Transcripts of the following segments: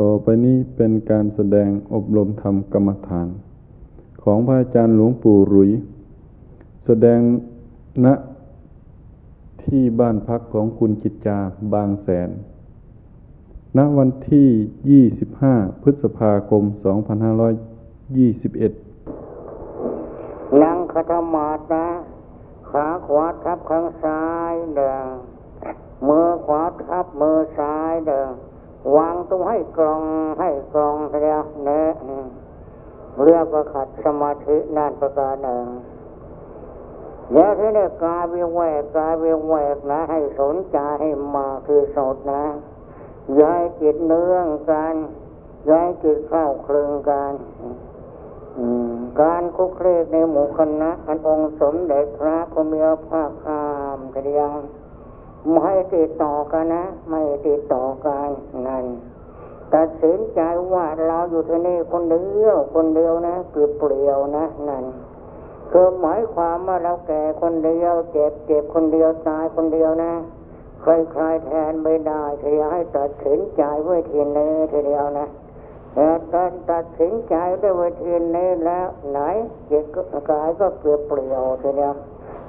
ต่อไปนี้เป็นการแสดงอบรมธรรมกรรมฐาน ของพระอาจารย์หลวงปู่หรุย แสดงณที่บ้านพักของคุณจิตจาบางแสน ณวันที่ 25 พฤษภาคม 2521 นั่งคตมาตนะ ขาขวาทับข้างซ้ายเดิงมือขวาทับมือซ้ายเดิงวางตรง ให้กลองให้กลองเรียเนะเรียกว่าขัดสมาธินั่นประการหนึ่งแล้วที่นี่กายวิเวกกายวิเวกนะ ให้สนใจให้มาคือสดนะย้ายจิตเนื่องกันย้ายจิตเข้าเคลึงกันการคุกเรกในหมู่คณะอันองค์สมเด็จพระพุทธภาคคามทีเดียวไม่ติดต่อกันนะ ไม่ติดต่อกันนั่น สินใจว่าเราอยู่ที่นี่คนเดียว คนเดียวนะเปลี่ยวนะนั่นคือหมายความว่าเราแก่คนเดียว เจ็บเจ็บคนเดียวตายคนเดียวนะใครใครแทนไม่ได้ทีให้ตัดสินใจไว้ทีนี้ทีเดียวนะแต่การตัดสินใจด้วยวิธีนี้แล้วไหนจิตกายก็เปลี่ยวเปลี่ยวทีเดียว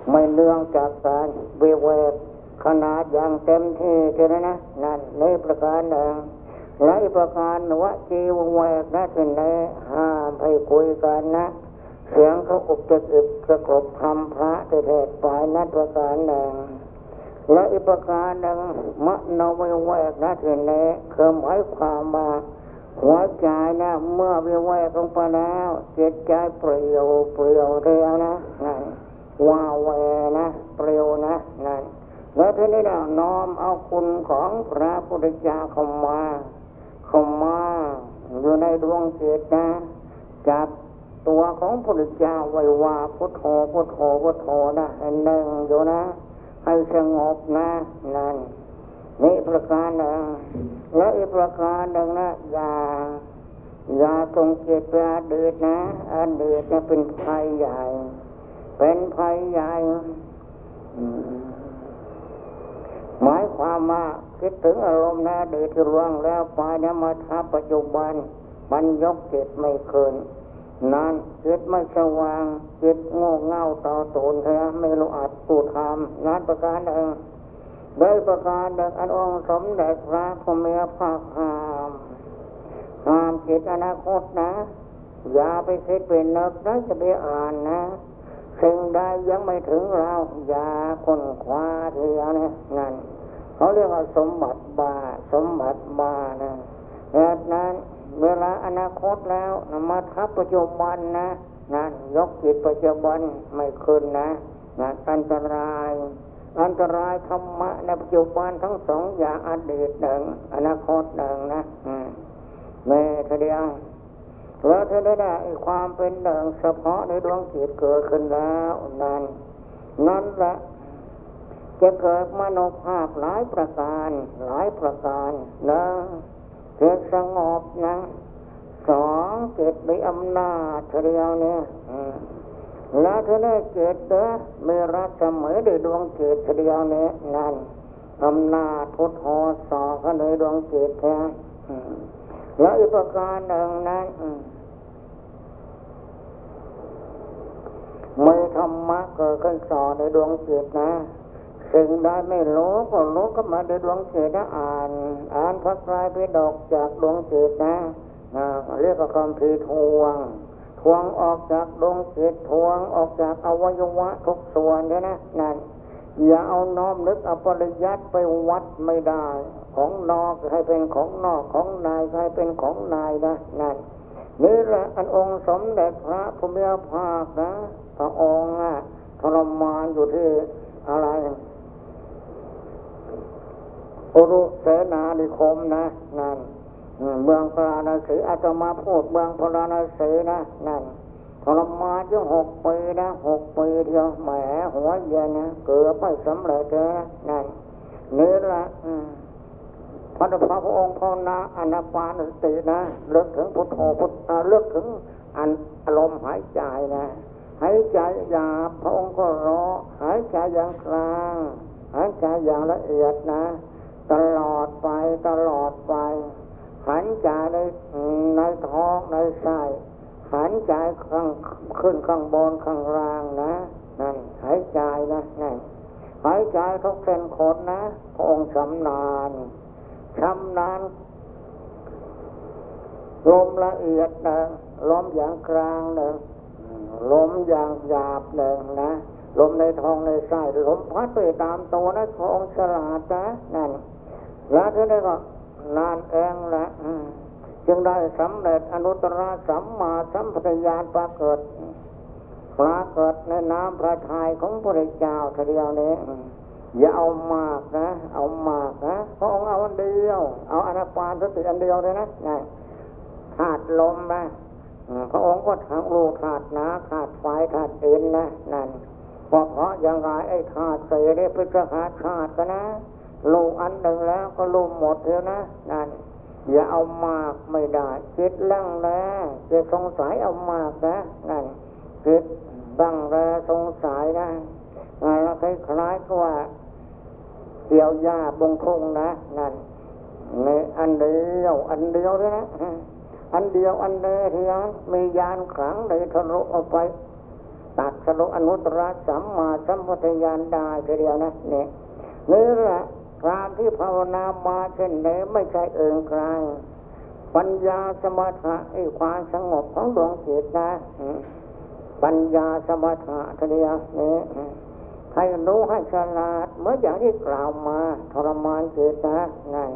ไม่เนื่องจากการเวเวขนาดอย่างเต็มที่ใช่ไหมนะนั่นในประการหนึ่ง และอีกประการวจีวงแวกนะที่ไหนห้ามให้คุยกันนะ เสียงเขาอุบจะอึบสะกบทำพระเทศไปนัดประการหนึ่งและอีกประการหนึ่งมโนวิเวกนะที่ไหนคือหมายความมาหัวใจนะเมื่อวิเวกลงไปแล้วจิตใจเปลี่ยวเปลี่ยวเรียวนะนั่นว้าแวนะเปลี่ยวนะนั่นแล้วทีนี้เราน้อมเอาคุณของพระพุทธเจ้าเข้ามา อยู่ในดวงจิตนะจับตัวของพุทธเจ้าไว้ว่าพุทโธพุทโธพุทโธนะให้นึ่งอยู่นะ ให้สงบนะนั่นนี่ประการหนึ่งแล้วอีกประการหนึ่งนะอย่าอย่าตรงเจิตไปอดีตนะอดีตจะเป็นภัยใหญ่ เป็นภัยใหญ่หมายความว่า คิดถึงอารมณ์นะดีที่ร่วงแล้วไปเนี่ยมาทับปัจจุบัน มันยกจิตไม่คืนนั่นจิตไม่สว่างจิตโง่เง่าต่อตูนเธอไม่รู้อัดตูทำนั่นประการหนึ่งโดยประการหนึ่งอันองสมเด็จพระพุทธภาคหามห้ามจิตอนาคตนะ อย่าไปคิดเป็นนึกนะจะไปอ่านนะสิ่งใดยังไม่ถึงเราอย่าคนคว้าเทียนะนั่น เขาเรียกว่าสมบัติบา สมบัติบานะแบบนั้นเวลาอนาคตแล้วมาทับปัจจุบันนะนั่นยกจิตปัจจุบันไม่ขึ้นนะนั่นอันตราย อันตรายธรรมะในปัจจุบันทั้งสองอย่างอดีตหนึ่งอนาคตหนึ่งนะแม่ทีเดียวแล้วเธอได้ได้ความเป็นหนึ่งเฉพาะในดวงจิตเกิดขึ้นแล้วนั้นนั่นแหละ จะเกิดมโนภาพหลายประการ หลายประการนะเกิดสงบนะสองเกิดมีอำนาจเดียวเนี่ยแล้วเธอได้เกิดเด้อมีรักเสมอด้วยดวงจิตเดียวเนี่ยนั่นอำนาจพุทโธสอกันในดวงจิตแท้แล้วอีกประการหนึ่งนั้นมือธรรมะเกิดขึ้นสอนในดวงจิตนะ สิ่งใดไม่รู้ก็รู้ก็มาในดวงจิตนะอ่าน อ่านพระไตรปิฎกจากดวงจิตนะเรียกว่าคำพีทวง ทวงออกจากดวงจิตทวงออกจากอวัยวะทุกส่วนเนี่ยนะนั่นอย่าเอาน้อมนึกเอาปริยัติไปวัดไม่ได้ ของนอกให้เป็นของนอกของนายให้เป็นของนายนะนั่นนี่แหละอันองค์สมเด็จพระพุทธภาคนะพระองค์ทรมานอยู่ที่อะไร อุรุเสนานิคมนะนั่นเมืองพระนาศีอาตมาพูดเมืองพระนาศีนะนั่นทรมานอยู่หกปีนะหกปีเดียวแหมหัวเย็นนะเกือบไม่สำเร็จเลยนะนั่นนี่ละพระพระพระองค์พระนาอนาปานสตินะเลิกถึงพุทโธพุทเลิกถึงอันอารมณ์หายใจนะหายใจหยาบพระองค์ก็รอหายใจอย่างกลางหายใจอย่างละเอียดนะ ตลอดไปตลอดไป หันใจในในท้องในไส้หันใจข้างขึ้นข้างบนข้างล่างนะนั่นหายใจนะนั่นหายใจทุกเส้นขนนะพระองค์ชำนาญชำนาญลมละเอียดหนึ่งลมอย่างกลางหนึ่งลมอย่างหยาบหนึ่งนะลมในท้องในไส้ลมพัดไปตามตัวนะพองฉลาดนะนั่น ล้วทีนี้ก็นานเองแหละจึงได้สำเร็จอนุตตรสัมมาสัมพุทธญาณปรากฏปรากฏในน้ำพระทัยของพระเจ้าทีเดียวนี้อย่าเอามากนะ เอามากนะพระองค์เอาอันเดียว เอาอนาปานสติอันเดียวเลยนะนะธาตุลมนะพระองค์ก็ทั้งรู้ธาตุน้ำธาตุไฟธาตุดินนะนั่นเพราะเพราะยังไงไอ้ธาตุเสได้พิจารณาธาตุกันนะ รู้อันหนึ่งแล้วก็รู้หมดแล้วนะนั่นอย่าเอามากไม่ได้คิดลังแลจะสงสัยเอามากนะนั่นคิดบังแลสงสัยนะแล้วคล้ายๆกับว่าเกี่ยวหญ้าบงทุ่งนะนั่นในอันเดียวอันเดียวเลยนะอันเดียวอันเดียวที่มียานขังเลยทะลุออกไปตัดทะลุอนุตตรสัมมาสัมพุทธญาณได้ทีเดียวนะเนี่ยนี่แหละ การที่ภาวนามาเช่นนี้ไม่ใช่เอิงกลางปัญญาสมถะไอ้ความสงบของดวงจิตนะปัญญาสมถะทีเดียวนี่ให้รู้ให้ฉลาด เมื่ออย่างที่กล่าวมาทรมานจิตนะนั่น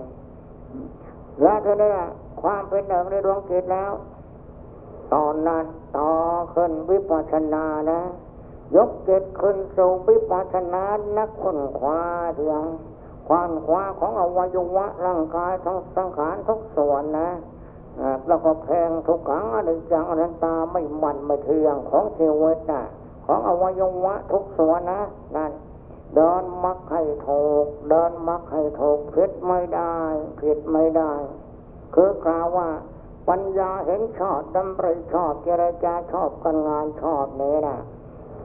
แล้วทีนี้ความเป็นหนึ่งในดวงจิตแล้ว ตอนนั้นต่อขึ้นวิปัสสนานะ ยกจิตขึ้นสู่วิปัสสนานักค้นคว้าเถียง ความคว้าของอวัยวะร่างกายทั้งสังขารทุกส่วนนะแล้วก็แพงทุกขังอะไรจังอนันตาไม่มันไม่เที่ยงของเทวดาของอวัยวะทุกส่วนนะนั่นเดินมักให้ถูกเดินมักให้ถูกผิดไม่ได้ ผิดไม่ได้ คือกล่าวว่าปัญญาเห็นชอบดำริชอบเจรจาชอบกันงานชอบนี้นะ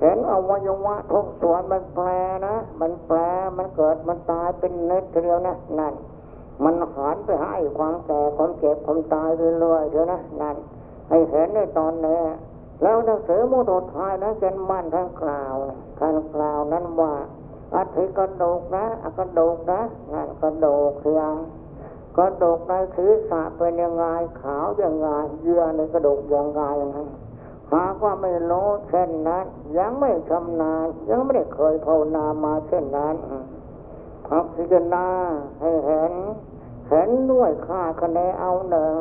เห็นอวัยวะทุกส่วนมันแปรนะ มันแปรมันเกิดมันตายเป็นเน็ตเดียวนะนั่น มันหันไปให้ความแก่ความเจ็บความตายเรื่อยๆเดียวนะนั่นให้เห็นในตอนนี้แล้วหนังสือมุตทายนะเป็นมันทั้งกล่าวท่านกล่าวนั้นว่าอัฐิกระดูกนะกระดูกนะนั่นกระดูกเสียงกระดูกในศีรษะเป็นยังไงขาวยังไงเยื่อในกระดูกยังไงนะ หากว่าไม่รู้เช่นนั้น ยังไม่ชำนาญยังไม่ได้เคยภาวนามาเช่นนั้นพักพิจารณาให้เห็น เห็นด้วยค่าคะแนนเอาหนึ่ง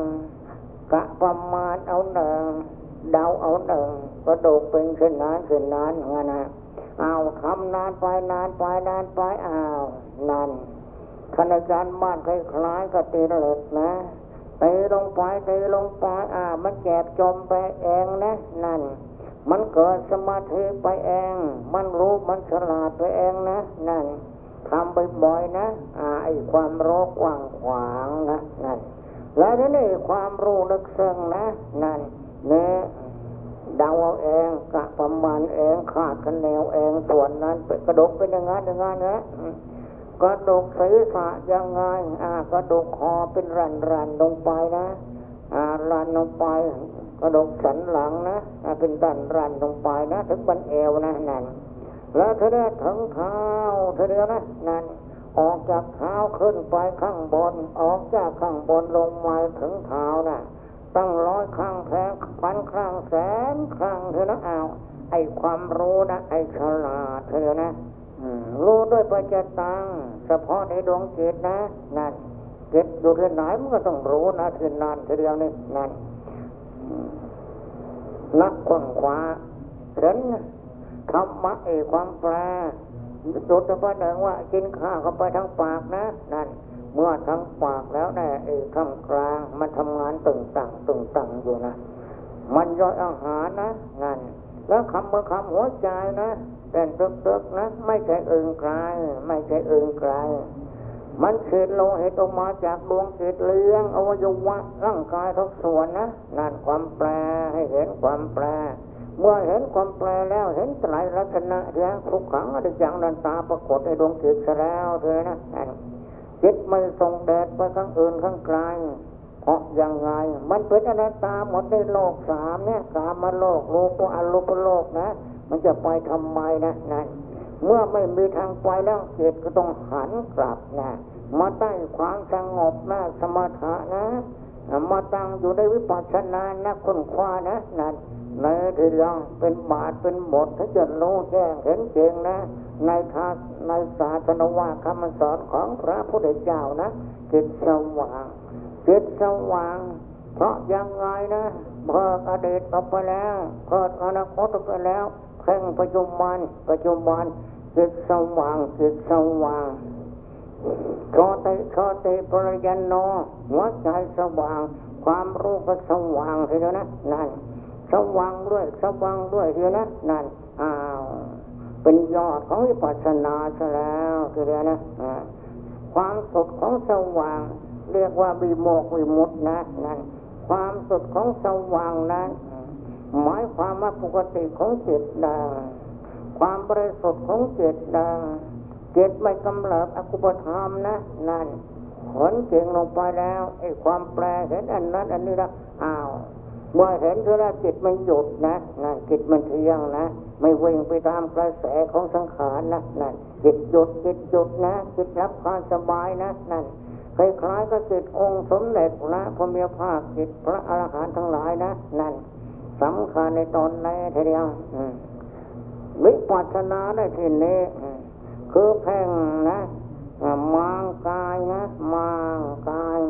กะประมาณเอาหนึ่งเดาเอาหนึ่งกระดูกเป็นเช่นนั้นเช่นนั้นงั้นนะเอาทำนานไปนานไปนานไปอ้าวนานคณาจารย์บ้านคล้ายๆกับตีเหล็กนะ ตีลงไปตีลงไปอ่า มันแจบจมไปเองนะนั่น มันเกิดสมาธิไปเอง มันรู้มันฉลาดไปเองนะนั่นทำบ่อยๆนะอ่าไอความรู้กว้างขวางนะนั่นแล้วนี่ความรู้ลึกซึ้งนะนั่นเนี่ยเดาเอาเองกะประมาณเองขาดกันแนวเองส่วนนั้นเป็นกระดกเป็นยังไงยังไงนะ กระดกศีรษะยังไงอ่ากระดกคอเป็นรันรันลงไปนะอ่ารันลงไปกระดกสันหลังนะอ่าเป็นรันรันลงไปนะ ถึงบันเอวนะนั่นแล้วเธอได้ถึงเท้าเธอเดียวนะนั่นออกจากเท้าขึ้นไปข้างบน ออกจากข้างบนลงมาถึงเท้านะตั้งร้อยครั้งแพงพันครั้งแสนครั้งเธอนะเอาไอความรู้นะไอฉลาดเธอนะ รู้ด้วยปัจจตังเฉพาะในดวงจิตนะนั่นจิตอยู่ที่ไหนมันก็ต้องรู้นะที่นั่นทีเดียวนี่นั่นนักค้นคว้าเห็นธรรมะเอความแปลจุดเฉพาหนึ่งว่ากินข้าวเข้าไปทั้งปากนะนั่นเมื่อทั้งปากแล้วแน่ไอ้ข้งกลางมันทำงานตึงตังตึงตังอยู่นะ มันย่อยอาหารนะนั่นแล้วคำเมื่อคำหัวใจนะ เป็นตึกๆนะ ไม่ใช่อื่นไกลไม่ใช่อื่นไกลมันเกิดโลหิตออกมาจากดวงจิตเลี้ยงอวัยวะร่างกายทุกส่วนนะนั่นความแปลให้เห็นความแปล เมื่อเห็นความแปลแล้วเห็นไตรลักษณะเรื่องทุกขังอริจังนันตาปรากฏในดวงจิตแล้วเธอนะจิตไม่ส่งแดดไปข้างอื่นข้างไกลเพราะยังไง มันเป็นอนัตตาหมดในโลกสามเนี่ยกามมาโลกรูปอรูปโลกนะ มันจะไปทำไมนะนันเมื่อไม่มีทางไปแล้วจิตก็ต้องหันกลับนะมาตั้งความสงบนะสมถะนะมาตั้งอยู่ในวิปัสสนานะค้นคว้านะนั่นในที่เรื่องเป็นบาทเป็นบทถ้าจะรู้แจ้งเห็นเจงนะ ในทางในศาสนาว่าคำสอนของพระพุทธเจ้านะจิตสว่างจิตสว่าง เพราะยังไงนะเพิกอดีตออกไปแล้วเพิกอนาคตออกไปแล้ว เพ่งปัจจุบันปัจจุบันจิตสว่างจิตสว่างโชติโชติปริยันโนหัวใจสว่าง ความรู้ก็สว่างทีเดียวนะนั่นสว่างด้วยสว่างด้วยทีเดียวนะนั่นอ้าวเป็นยอดของวิปัสสนาซะแล้วทีเดียวนะความสุขของสว่าง เรียกว่าวิโมกวิมุตนะนั่นความสุขของสว่างนั้น หมายความว่าปกติของจิตนะความบริสุทธิ์ของจิตนะจิตไม่กำเริบอกุปธรรมนะนั่นผลเก่งลงไปแล้วไอ้ความแปลเห็นอันนั้นอันนี้ละอ้าวเมื่อเห็นเท่านั้นจิตมันหยุดนะนั่นจิตมันเที่ยงนะ ไม่วิ่งไปตามกระแสของสังขารนะนั่นจิตหยุดจิตหยุดนะจิตรับความสบายนะนั่นคล้ายๆก็จิตองค์สมเด็จพระพมีภาคจิตพระอรหันต์ทั้งหลายนะนั่น สำคัญในตอนนี้ทีเดียววิปัสสนาได้ที่นี้ คือแพ่งนะมางกายนะมางกาย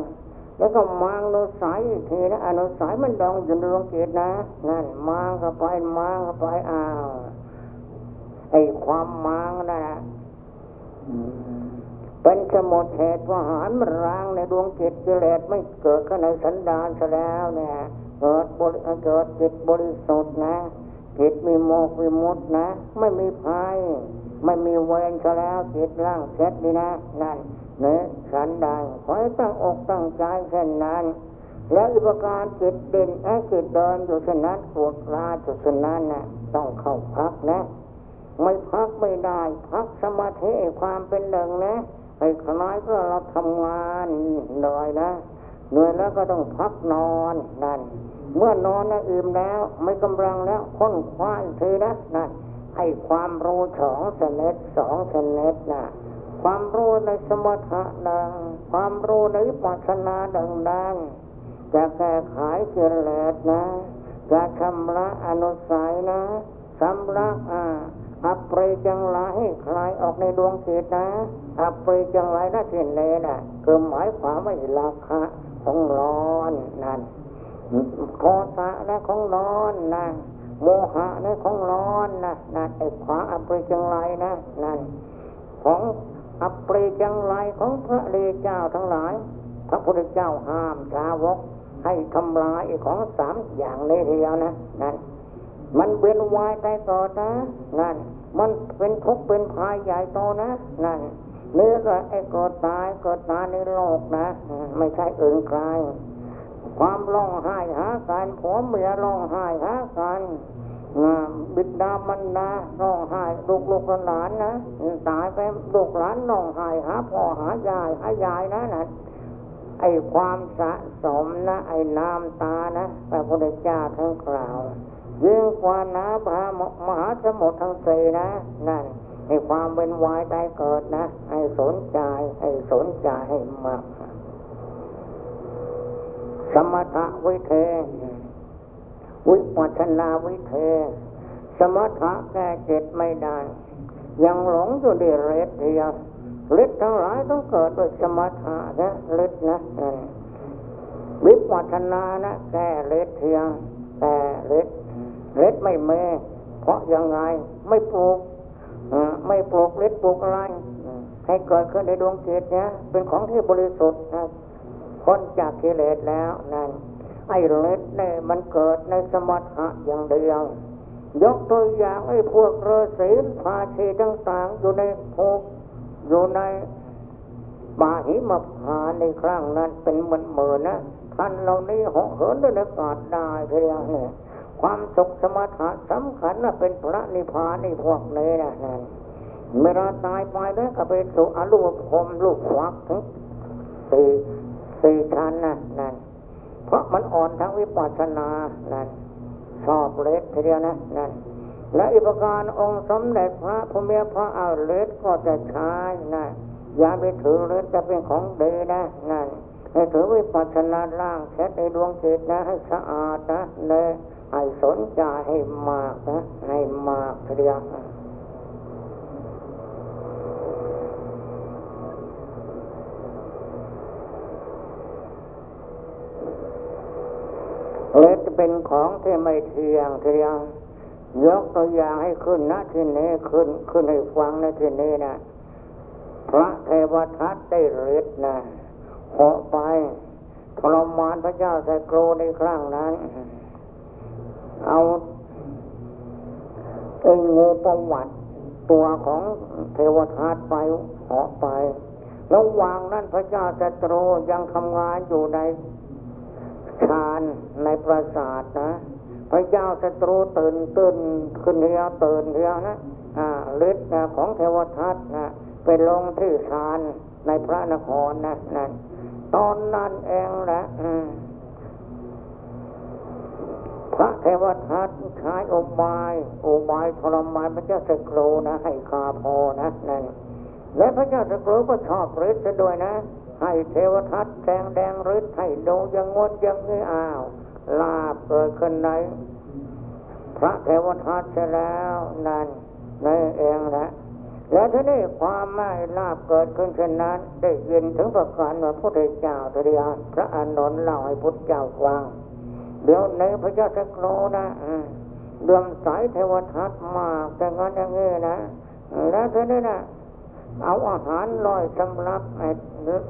แล้วก็มางนุสัยทีนะอนุสัยมันดองอยู่ในดวงจิตนะนั่นมางเข้าไปมางเข้าไปอ้าวไอ้ความมางนะเป็นสมุทเหตุว่าหารมันร้างในดวงจิตกิเลสไม่เกิดขึ้นในสันดานซะแล้วเนี่ย กิดบริเกิดจิตบริสุทธิ์นะจิตมีโมกมีมุดนะ ไม่มีภัย ไม่มีเวรซะแล้วจิตร่างเสร็จดีนะนั่นเนื้อสันดานขอให้ตั้งอกตั้งใจแค่นนั้น แล้วอุปการจิตเด่นไอ้จิตเดินอยู่เช่นนั้นปวดลาจุดเช่นนั้นนะต้องเข้าพักนะ ไม่พักไม่ได้ พักสมาธิความเป็นหนึ่งนะไอ้ขน้อยก็เราทำงานเหนื่อยนะเหนื่อยแล้วก็ต้องพักนอนนั่น เมื่อนอนนะอิ่มแล้วไม่กำลังแล้วค้นคว้าอีกทีนะนั่นให้ความรู้สองชนิดสองชนิดนะความรู้ในสมถะดังความรู้ในปัสนาดังดังจะแก้ไขเกิเลสนะจะชำระอนุสัยนะชำระอ่าอัปเปรจังไรให้คลายออกในดวงจิตนะอัปเปรจังไรนะเช่นนี้นะคือหมายความว่าราคะของร้อนนั่น โทสะและของร้อนนะโมหะนี่ของร้อนนะนะไอ้ขวาอัปริจังไรนะนั่นของอัปริจังไรของพระเลเจ้าทั้งหลาย พระพุทธเจ้าห้ามชาวกให้ทำลายของสามอย่างนี้เดียวนะนั่นมันเป็นวายใจก่อนนะนั่นมันเป็นทุกข์เป็นภายใหญ่โตนะนั่นเนื้อก็ไอ้กิดตายกิดตายในโลกนะ ไม่ใช่อื่นไกล ความร้องไห้หากันผัวเมียร้องไห้หากันบิดามันนะร้องไห้ลูกลูกหลานนะตายไปลูกหลานร้องไห้หาพ่อหายายหายายนะนั่นไอความสะสมนะ ไอน้ำตานะพระพุทธเจ้าทั้งกล่าวยิ่งกว่าน้ำพระมหาสมุทรทั้งสี่นะ นั่นไอความเป็นวายตายเกิดนะให้สนใจให้สนใจให้มาก สมถะวิเทวิปัชนาวิเทสมถะแก้จิตไม่ได้ ยังหลงอยู่ในเรศเดียวฤทธิ์ทั้งหลายต้องเกิดโดยสมถะนะฤทธิ์นะวิปัชนานะ แก้ฤทธิ์เทียงแต่ฤทธิ์ฤทธิ์ไม่เมเพราะยังไงไม่ปลูกไม่ปลูกฤทธิ์ปลูกอะไรให้เกิดขึ้นในดวงจิตเนี่ยเป็นของที่บริสุทธิ์ พ้นจากกิเลสแล้วนั่นไอ้เล็ดเนี่ยมันเกิดในสมถะอย่างเดียวยกตัวอย่างไอ้พวกเรศีภาชีต่างๆอยู่ในภูอยู่ในป่าหิมพาในครั้งนั้นเป็นเหมือนเหมือนนะท่านเหล่านี้เหาะเหินด้วยอากาศได้เพียงเนี่ยความสุขสมถะสำคัญนะเป็นพระนิพพานในพวกนี้นะนั่นเมื่อตายไปแล้วก็ไปสู่อรูปภพลูกฟักถึงสี่ สี่ชั้นนะนั่นเพราะมันอ่อนทั้งวิปัสสนานั่นชอบเล็ดทีเดียวนะนั่นและอีกปการองค์สมเด็จพระพุทธพระอาเล็ดก็จะใช้นะอย่าไปถือเล็ดจะเป็นของดีนะนั่นให้ถือวิปัสสนาล่างเช็ดในดวงจิตนะให้สะอาดนะเลยให้สนใจให้มากนะให้มากทีเดียว ของที่ไม่เที่ยงทีเดียวยกตัวอย่างให้ขึ้นนะที่นี้ขึ้นขึ้นให้ฟังนะที่นี้นะพระเทวทัตได้ฤทธิ์นะเหาะไปทรมานพระเจ้าไซโกรในครั้งนั้น เอาไอ้งูประวัติตัวของเทวทัตไปเหาะไประหว่างนั้นพระเจ้าศัตรยังทำงานอยู่ใน ปราสาทนะพระเจ้าศัตรูตื่นตื่นขึ้นเรียวตื่นเรียวนะฤทธิ์ของเทวทัตนะไปลงที่ฌานในพระนครนะนั่นตอนนั้นเองแหละพระเทวทัตใช้อุบายอุบายทรมานพระเจ้าสกรูนะให้คาพอนะนั่นและพระเจ้าสกรูก็ชอบฤทธิ์ด้วยนะ ให้เทวทัตแดงแดงฤทธิ์ให้ดูยังงดยังนี้อ้าว ลาบเกิดขึ้นในพระเทวทัตเสร็จแล้วนั่นนั่นเองแหละแล้วทีนี้ความไม่ลาบเกิดขึ้นเช่นนั้น ได้ยินถึงประการว่าพระพุทธเจ้าเรียพระอานนท์เล่าให้พุทธเจ้าฟังเดี๋ยวในพระเจ้าสักโลนะเดือมสายเทวทัตมากแต่งั้นอย่างนี้นะแล้วทีนี้นะเอาอาหารลอยสำรับ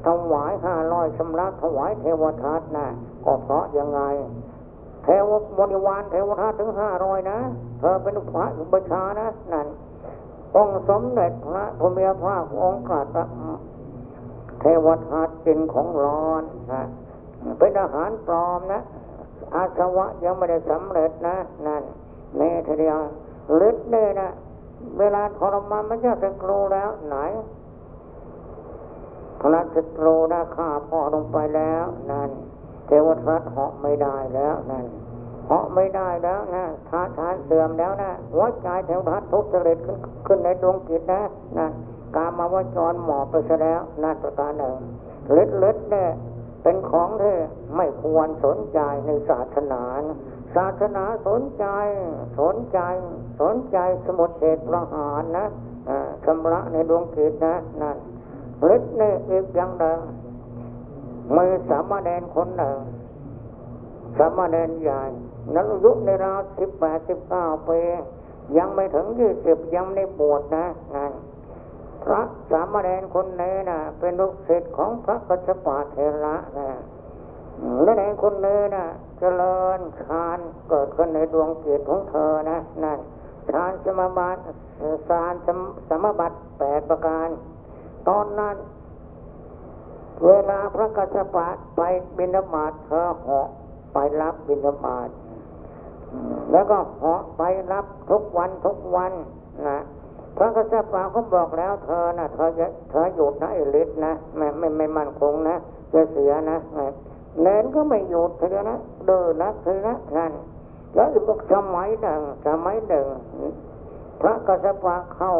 ถวายห้าลอยสำรับถวายเทวทัตนะ ก็เพราะยังไงเทวบริวารเทวทัตถึงห้าร้อยนะ เธอเป็นพระอุปชานะนั่นองค์สมเด็จพระพุทธภาคองค์กัตเทวทัตกินของร้อนนะเป็นอาหารปลอมนะ อาสวะยังไม่ได้สำเร็จนะนั่นเนทีเดียวฤทธิ์เนี่ยนะเวลาทรมานมันจะเป็นครูแล้วไหนพระศัตรูนะฆ่าพ่อลงไปแล้วนั่น เทวทัตเหาะไม่ได้แล้วนั่นเหาะไม่ได้แล้วนะทานทานเสื่อมแล้วนะหัวใจแถวทัดทุกข์เจริญขึ้นขึ้นในดวงจิตนะนะกามาวจรหมอบไปซะแล้วนั่นประการหนึ่งเล็ดเล็ดเนี่ยเป็นของที่ไม่ควรสนใจในศาสนาศาสนาสนใจ สนใจ สนใจสมุทเฉดประหารนะชำระในดวงจิตนะนั่นเล็ดเนี่ยอีกอย่างหนึ่ง มือสามเณรคนหนึ่งสามเณรใหญ่นั้นอายุในราวสิบแปดสิบเก้าปียังไม่ถึงยี่สิบยังไม่บวชนะนั่นพระสามเณรคนนี้นะเป็นลูกศิษย์ของพระกัจจปาเทระนะและในคนนี้นะเจริญฌานเกิดขึ้นในดวงจิตของเธอนะนั่นฌานสมบัติฌานสมบัติแปดประการ ตอนนั้น เวลาพระกัจจปะไปบิณฑบาตเธอเหาะไปรับบิณฑบาตแล้วก็เหาะไปรับทุกวันทุกวันนะพระกษัตริย์ป่าเขาบอกแล้วเธอนะเธอจะเธอหยุดนะไอ้ฤทธิ์นะไม่ไม่ไม่มั่นคงนะจะเสียนะเน้นก็ไม่หยุดเธอนะเดินนะเธอนะนั่นแล้วอีกสมัยหนึ่งสมัยหนึ่งพระกษัตริย์ป่าเข้า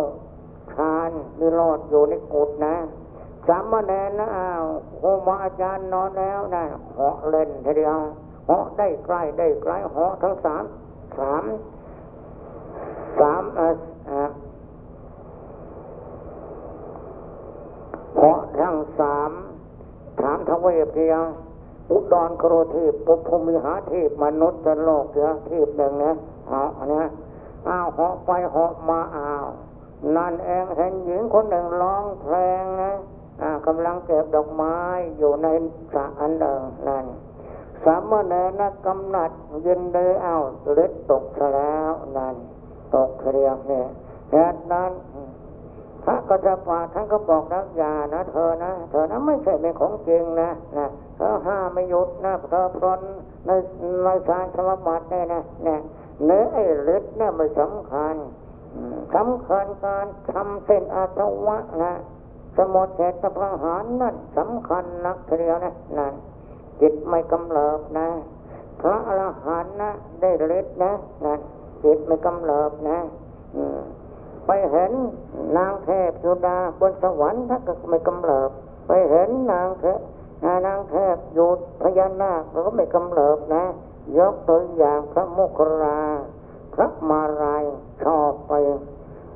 ฌานนิโรธอยู่ในกุฏนะ สามเณรนะอ้าวครูบาอาจารย์นอนแล้วนะเหาะเล่นทีเดียวเหาะได้ใกล้ได้ใกล้เหาะทั้งสามสามสามอ่าเหาะทั้งสามถามทวีปเพียงอุดรครเทพปุพมิหาเทพมนุษย์จะโลกเสือเทพหนึ่งนะเหาะนะอ้าวเหาะไปเหาะมาอ้าวนั่นเองเห็นหญิงคนหนึ่งร้องเพลงนะ กำลังเก็บดอกไม้อยู่ในสระอันหนึ่งนั่นสามเณรนะกำหนัดยินดีเอาเล็ดตกซะแล้วนั่นตกเรียกเนี่ยเหตุนั้นพระก็จะฝากท่านก็บอกนักยานะ เธอนะ เธอนะไม่ใช่เป็นของจริงนะนะเธอห้าไม่หยุดนะเธอพรนในในสารสมบัติเนี่ยนะเนี่ยเนื้อไอ้เล็ดเนี่ยไม่สำคัญสำคัญการทำเส้นอาสวะนะ สมุทเฉตประหารนั่นสำคัญนักเทียวนะนั่นจิตไม่กำเริบนะ พระอรหันต์นะ ได้ฤทธิ์นะนะจิตไม่กำเริบนะไปเห็นนางเทพสุดาบนสวรรค์ถ้าก็ไม่กำเริบ ไปเห็นนางเทพนางเทพอยู่พญานาคก็ไม่กำเริบนะ ยกตัวอย่างพระมุคราพระมารายชอบไป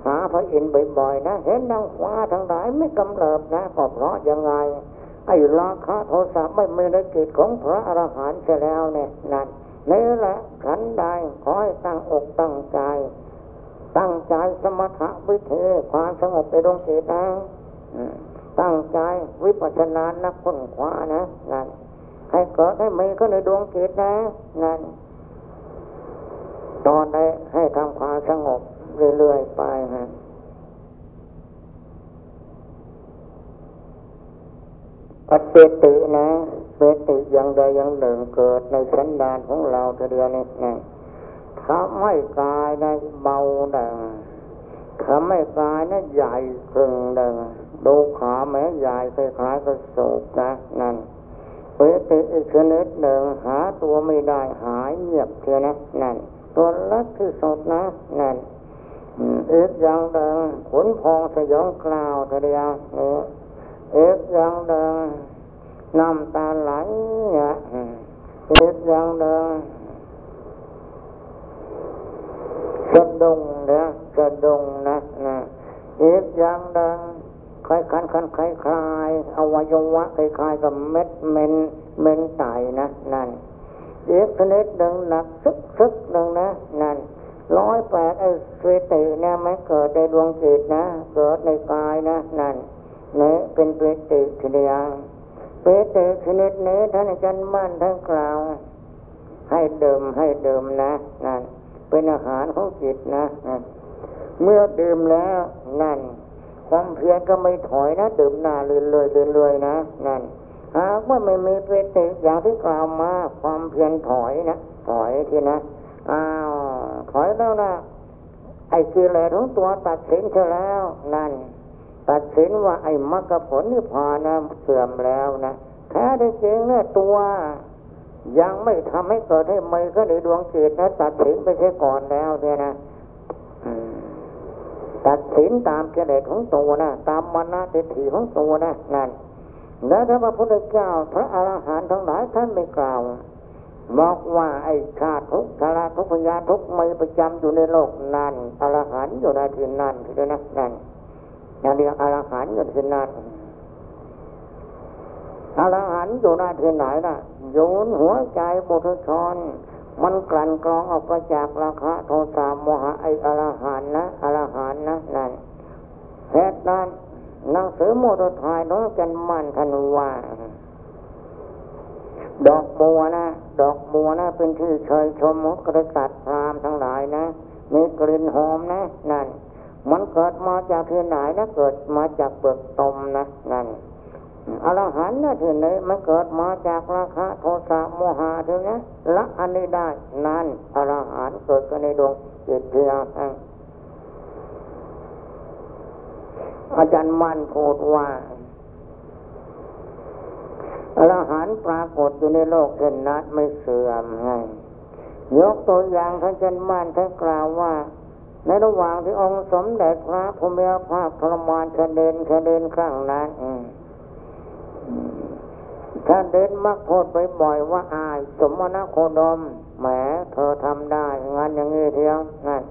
หาพระอินทร์บ่อยๆนะ เห็นนางฟ้าทั้งหลายไม่กำเริบนะก็เพราะยังไง ไอ้ราคะโทสะไม่มีในจิตของพระอรหันต์เสียแล้วเนี่ยนั่นนี่แหละขันใดขอให้ตั้งอกตั้งใจ ตั้งใจสมถะวิเทความสงบในดวงจิตนะตั้งใจวิปัสสนานักค้นคว้านะนั่นให้เกิดให้มีก็ในดวงจิตนะนั่นตอนได้ให้ทำความสงบ เรื่อยๆไปฮะปัจเจตินะเปติอย่างใดอย่างหนึ่งเกิดในสันดานของเราเดียวนี้นะทำให้กายนะเบาดังทำให้กายนะใหญ่ขึ้นดังดูขาแม้ใหญ่คล้ายๆกับศพนะนั่นเปติอีกชนิดหนึ่งหาตัวไม่ได้หายเงียบเทียนะนั่นตัวเล็กที่สุดนะนั่น เอกย่างหนึ่งขนพองสยองกล่าวเดียวนี่อีกย่างหนึ่งน้ำตาไหลเอกย่างหนึ่งสะดุงนะสะดุงนะนะอีกย่างหนึ่งคล้ายคันคันคล้ายคลายอวัยวะคล้ายคลายกับเม็ดเม็นเม็นไตนะนั่นเอกชนิดหนึ่งหนักซึกซึกหนึ่งนะนั่น ร้อยแปดไอ้สติเนี่ยไม่เกิดในดวงจิตนะ เกิดในกายนะนั่นนี่เป็นเปติชนิดเปติชนิดนี้ท่านอาจารย์มั่นท่านกล่าว ให้เดิมให้เดิมนะนั่นเป็นอาหารของจิตนะเมื่อดื่มแล้วนั่น ความเพียรก็ไม่ถอยนะดื่มหน้าเรื่อยๆเรื่อยๆนะนั่นหากว่าไม่มีเปติอย่างที่กล่าวมา ความเพียรถอยนะถอยทีนะอ้า ถอยแล้วนะไอ้กิเลสของตัวตัดสินเธอแล้วนั่น ตัดสินว่าไอ้มรรคผลนิพพานนะเสื่อมแล้วนะแท้ได้จริงเนี่ยตัว ยังไม่ทำให้เกิดให้ไม่ก็ในดวงจิตนะตัดสินไปใช่ก่อนแล้วเนี่ยนะตัดสินตามกิเลสของตัวนะตามมรณะทิฏฐิของตัวนะนั่นแล้วถ้าพระพุทธเจ้าพระอรหันต์ทั้งหลายท่านไม่กล่าว บอกว่าไอ้ชาติทุกชาลาทุกพยาทุกไม่ประจำอยู่ในโลกนั่นอรหันอยู่ในที่นั่นที่นั่นนั่นอย่างเดียวอรหันอยู่ที่นั่นอรหันอยู่ในที่ไหนน่ะโยนหัวใจบุตรชนมันกลั่นกรองออกมาจากราคะโทสะโมหะไออรหันนะอรหันนะนั่นเหตุนั้นหนังสือโมโตทายน้องกันมันทันว่า ดอกบัวนะ ดอกบัวนะ เป็นที่เชยชมมดกระสัตพรามทั้งหลายนะ มีกลิ่นหอมนะ นั่น มันเกิดมาจากที่ไหนนะ เกิดมาจากเปลือกตมนะ นั่นอรหันต์นะที่ไหนมันเกิดมาจากราคะโทสะโมหะถึงนะละอันนี้ได้ นั่นอรหันต์เกิดกันในดวงจิตเดียวอาจารย์มั่นพูดว่า อรหันต์ปรากฏอยู่ในโลกเช่นนั้นไม่เสื่อมไงยกตัวอย่างท่านอาจารย์มั่นท่านกล่าวว่า ในระหว่างที่องค์สมเด็จพระพุทธภาคทรมานเดินเดินครั้งนั้นถ้าเดินมักโทษบ่อยๆว่าอาย สมณโคดมแหมเธอทำได้งานอย่างนี้เทียวนั่น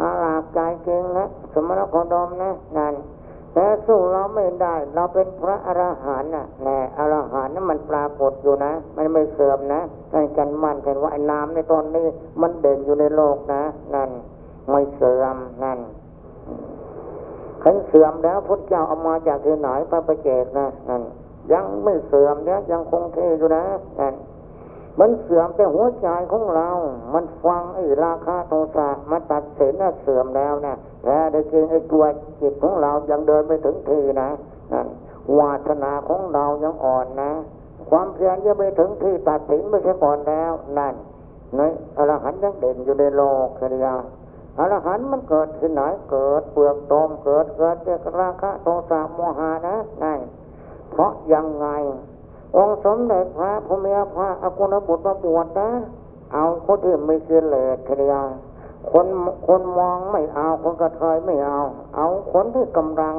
อาลาบใจเก่งนะสมณโคดมนะนั่น แต่สู้เราไม่ได้ เราเป็นพระอรหันต์น่ะแน่อรหันต์นั้นมันปรากฏอยู่นะ มันไม่เสื่อมนะนั่นกันมั่นกันว่าไอ้น้ำในตอนนี้ มันเด่นอยู่ในโลกนะ นั่น ไม่เสื่อมนั่นขันเสื่อมแล้วพุทธเจ้าเอามาจากที่ไหนพระประเจกนะนั่นยังไม่เสื่อมเนี่ยยังคงเทอยู่นะนั่น มันเสื่อมแต่หัวใจของเรา มันฟังไอ้ราคาโทสะมาตัดสินน่ะเสื่อมแล้วนะแต่ได้จริงไอ้ตัวจิตของเรายังเดินไม่ถึงทีนะนั่นวาสนาของเรายังอ่อนนะ ความเพียรยังไม่ถึงที่ตัดสินไม่ใช่ก่อนแล้วนั่นในอรหันต์ยังเด่นอยู่ในโลกเสียอรหันต์มันเกิดที่ไหนเกิดเปลือกตมเกิดเกิดจากราคะโทสะโมหะนะนั่นเพราะยังไง องค์สมเด็จพระพุทธพระอากุณบุตรมาบวชนะ เอาคนที่ไม่กิเลสทีเดียวคนคนมองไม่เอาคนกระเทยไม่เอา เอาคนที่กำลัง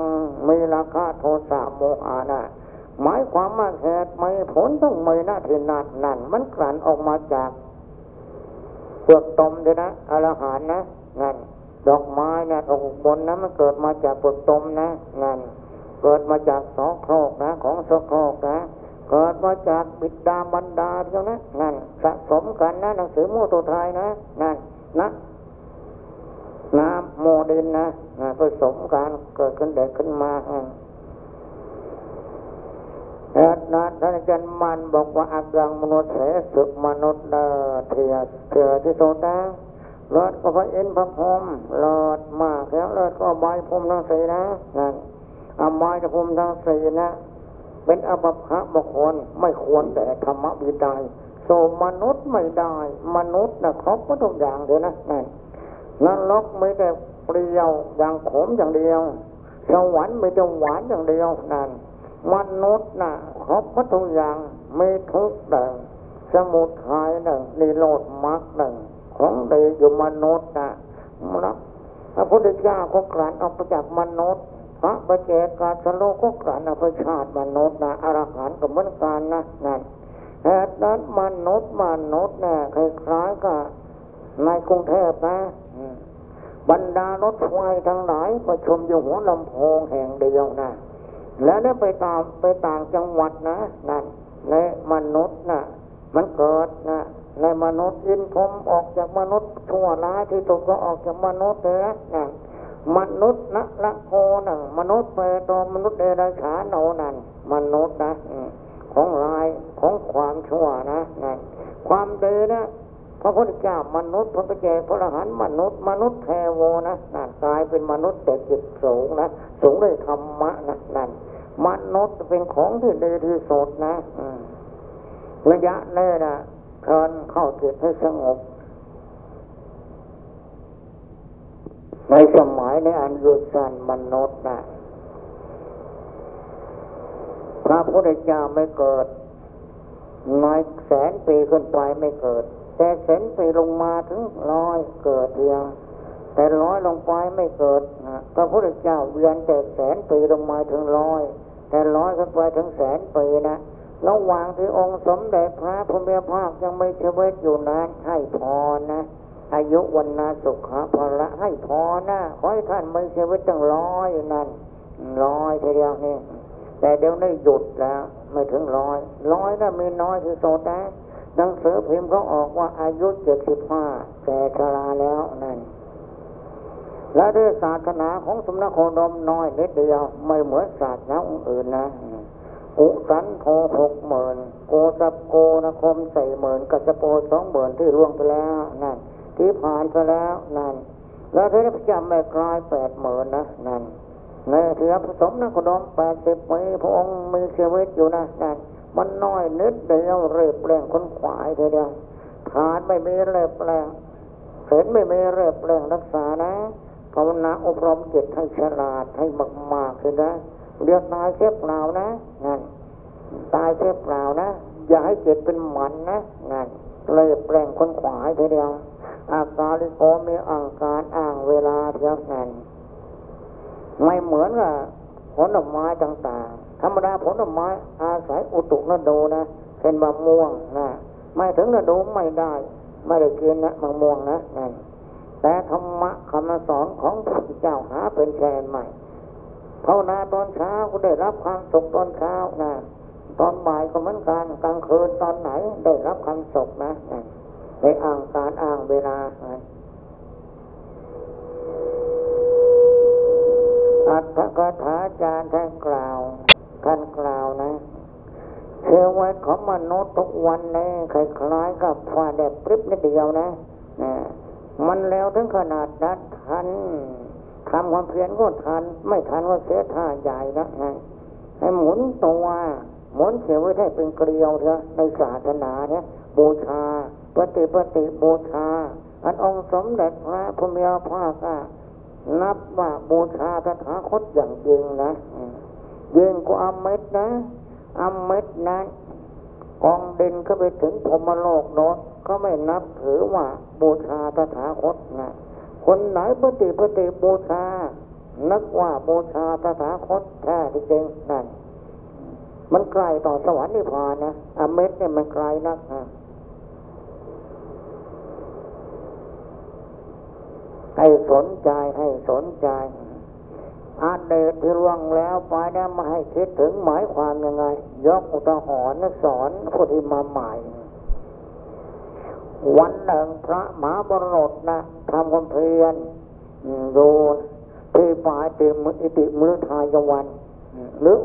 มีราคาโทสะโมหะนะหมายความว่าเหตุไม่ผลต้องไม่นาที่นัดนั่นมันกลั่นออกมาจากเปลือกตมเลยนะอรหันนะนั่นดอกไม้นะดอกบนนะมันเกิดมาจากเปลือกตมนะนั่นเกิดมาจากสองโครกนะ ของสองโครกนะ เกิดมาจากบิดาบรรดาเดียวนะนั่นสะสมกันนะหนังสือมู่ตัวไทยนะนั่นนะน้ำโมดินนะผสมกันเกิดขึ้นเด็กขึ้นมาแอดนัท่านอาจารย์มันบอกว่าอากังมนุษย์เสสุมนุษย์เดเทียเทียที่โซตาเลิศก็พระเอ็นพระพรมเลิศมากแล้วเลิศก็ใบพรมทั้งสี่นะนั่นอาไม้จะพรมทั้งสี่นะ เป็นอภพะบุคลไม่ควรแต่ธรรมวิดัยโสมนุษย์ไม่ได้ มนุษย์นะครบทุกอย่างเลยนะนั่นนรกไม่แต่เปรี้ยวอย่างขมอย่างเดียว สวรรค์ไม่แต่หวานอย่างเดียวนั่นมนุษย์นะครบทุกอย่างไม่ทุกหนึ่งสมุทัยหนึ่งนิโรธมรรคหนึ่งของดีอยู่มนุษย์นะนะพระพุทธเจ้าก็กลั่นออกมาจากมนุษย์ พระประเจกาสโลก็กลั่นออกมาชาติมนุษย์นะอรหันต์กับเหมือนกันนะนั่นเหตุนั้นมนุษย์มนุษย์เนี่ยคล้ายๆกับในกรุงเทพนะบรรดารถไฟทั้งหลายประชุมอยู่หัวลำโพงแห่งเดียวนะแล้วเนี่ยไปตามไปต่างจังหวัดนะนั่นในมนุษย์นะมันเกิดนะในมนุษย์อินพรมออกจากมนุษย์ชั่วร้ายที่ตกก็ออกจากมนุษย์เลยนะ มนุษย์นะละโคนังมนุษย์เปตมนุษย์เดรัจฉานโนนั่นมนุษย์นะของลายของความชั่วนะนั่นความดีนะพระพุทธเจ้ามนุษย์พระพุทธเจ้าพระอรหันต์มนุษย์ มนุษย์แทโวนะนั่นกลายเป็นมนุษย์แต่จิตสูงนะสูงด้วยธรรมะนะนั่นมนุษย์เป็นของที่ดีที่สุดนะระยะนี้นะเชิญเข้าจิตให้สงบ ในสมัยในอันยุสันมนุษย์นะพระพุทธเจ้าไม่เกิดน้อยแสนปีขึ้นไปไม่เกิด แต่แสนปีลงมาถึงร้อยเกิดเดียว แต่ร้อยลงไปไม่เกิดนะพระพุทธเจ้าเวียนแต่แสนปีลงมาถึงร้อยแต่ร้อยขึ้นไปถึงแสนปีนะระหว่างที่องค์สมเด็จพระพุทธภาคยังไม่เชวิตอยู่นั้นให้พรนะ อายุวันนาสุขภาระให้พรนะขอให้ท่านไม่เชวิตตั้งร้อยนั่นร้อยทีเดียวนี่แต่เดี๋ยวนี้หยุดแล้ว ไม่ถึงร้อยร้อยน่ะมีน้อยที่สุดนะหนังสือพิมพ์เขาออกว่าอายุเจ็ดสิบห้าแก่ชราแล้วนั่นและด้วยศาสนาของสมณโคดมน้อยนิดเดียว ไม่เหมือนศาสนาอื่นนะอุสันโทหกหมื่นโกสับโกนคมใส่หมื่นกัสโปสองหมื่นที่ล่วงไปแล้วนั่น ที่ผ่านไปแล้วนั่นแล้วเทพเจ้าแม่กลายแปดหมื่นนะนั่นในเถือผสมนักดมแปดสิบปีพระองค์มีชีวิตอยู่นะนั่นมันน้อยนิดเดียวเรียบแรงคนขวายทีเดียวฐานไม่มีเรียบแรงเห็นไม่มีเรียบแรงรักษานะภาวนาอบรมจิตให้ฉลาดให้มากๆเลยนะเรียกตายเสียเปล่านะนั่นตายเสียเปล่านะ อย่าให้จิตเป็นหมันนะนั่นเลยแปลงคนขวายทีเดียว อาการลิโกมีอังการอ่างเวลาเท่านั้นไม่เหมือนกับผลไม้ต่างๆ ธรรมดาผลไม้อาศัยอุตุนโดนะเป็นมะม่วงนะไม่ถึงนโดไม่ได้ ไม่ได้กินนะมะม่วงนะนั่นแต่ธรรมะคำสอนของพระเจ้าหาเป็นแทนใหม่ภาวนาตอนเช้าก็ได้รับความสุขตอนเช้านะตอนบ่ายก็เหมือนกันกลางคืนตอนไหนได้รับความสุขนะ ในอ่างการอ่างเวลาไอัตถกถาจารย์ท่านกล่าวท่านกล่าวนะเชื่อไว้ของมนุษย์ทุกวันนี้คล้ายๆกับฟ้าแดดปริบนิดเดียวนะนะมันแล้วถึงขนาดนั้นทันทำความเพียรก็ทัน ไม่ทันก็เสียท่าใหญ่นะให้หมุนตัวหมุนเสียไว้ให้เป็นเกลียวเถอะในศาสนาเนี่ยบูชา ปฏิปฏิบูชา อันองค์สมเด็จพระพุทธภาคนับว่าบูชาตถาคตอย่างยิงนะยิงก็อมเม็ดนะอมเม็ดนะกองดินก็ไปถึงพมโลกโน้นก็ไม่นับถือว่าบูชาตถาคตนะคนไหนปฏิปฏิบูชานึกว่าบูชาตถาคตแท้จริงนั่นมันไกลต่อสวรรค์นิพพานนะอเมตเนี่ยมันไกลนักนะ ให้สนใจให้สนใจอาเดชที่ล่วงแล้วไปเนี่ยมาให้คิดถึงหมายความยังไง ยกอุทาหรณ์สอนผู้ที่มาใหม่ วันหนึ่งพระมหาบรสนะทำความเพียรดูที่ป่าติมอิติมฤทายวัน หรือ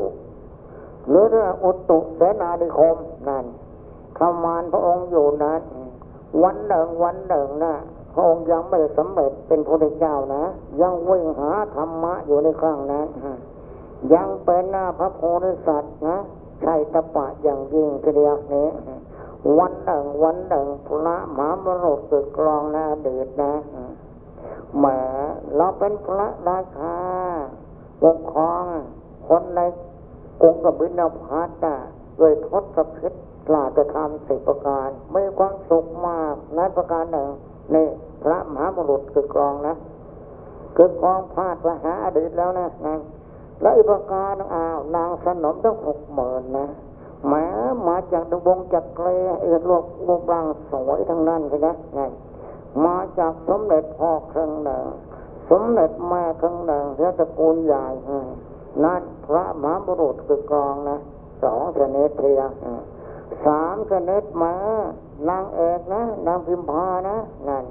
หรืออุตุเสนานิคมนั่นขมานพระองค์อยู่นั้น วันหนึ่งวันหนึ่งนะ พระองค์ยังไม่ได้สำเร็จเป็นพระพุทธเจ้านะ ยังวิ่งหาธรรมะอยู่ในครั้งนั้นยังเป็นหน้าพระโพธิสัตว์นะใช่ตะปะอย่างยิ่งทีเดียวนี้วันหนึ่งวันหนึ่งพระมหามรุษสึกกรองนาเดชนะแหมเราเป็นพระราชาปกครอง คนในกรุงกบินพัทน่ะด้วยทศพิษกล้าจะทำสิบประการ ไม่ความสุขมากในประการหนึ่ง นี่พระมหามรุษคือกรองนะคือกองพาดไปหาอดีตแล้วนะนะแล้วอีกประการหนึ่งอ้าวนางสนมตั้งหกหมื่นนะแหมมาจากดวงจากเกลเอือดลูกรูปร่างสวยทั้งนั้นใช่ไหมไงมาจากสมเด็จพ่อครึ่งหนึ่งสมเด็จแม่ครึ่งหนึ่งเรียกตระกูลใหญ่นั่นพระมหาบุรุษคือกรองนะสองชนิดเทียอ สามชนิดมานางเอกนะนางพิมพานะนั่น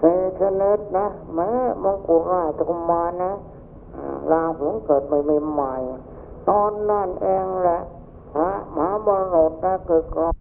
สี่ชนิดนะม้มงกุฎราชกุมารนะลาหุนเกิดใหม่ๆตอนนั่นเองแหละพระมหาบรมนะคือกรอน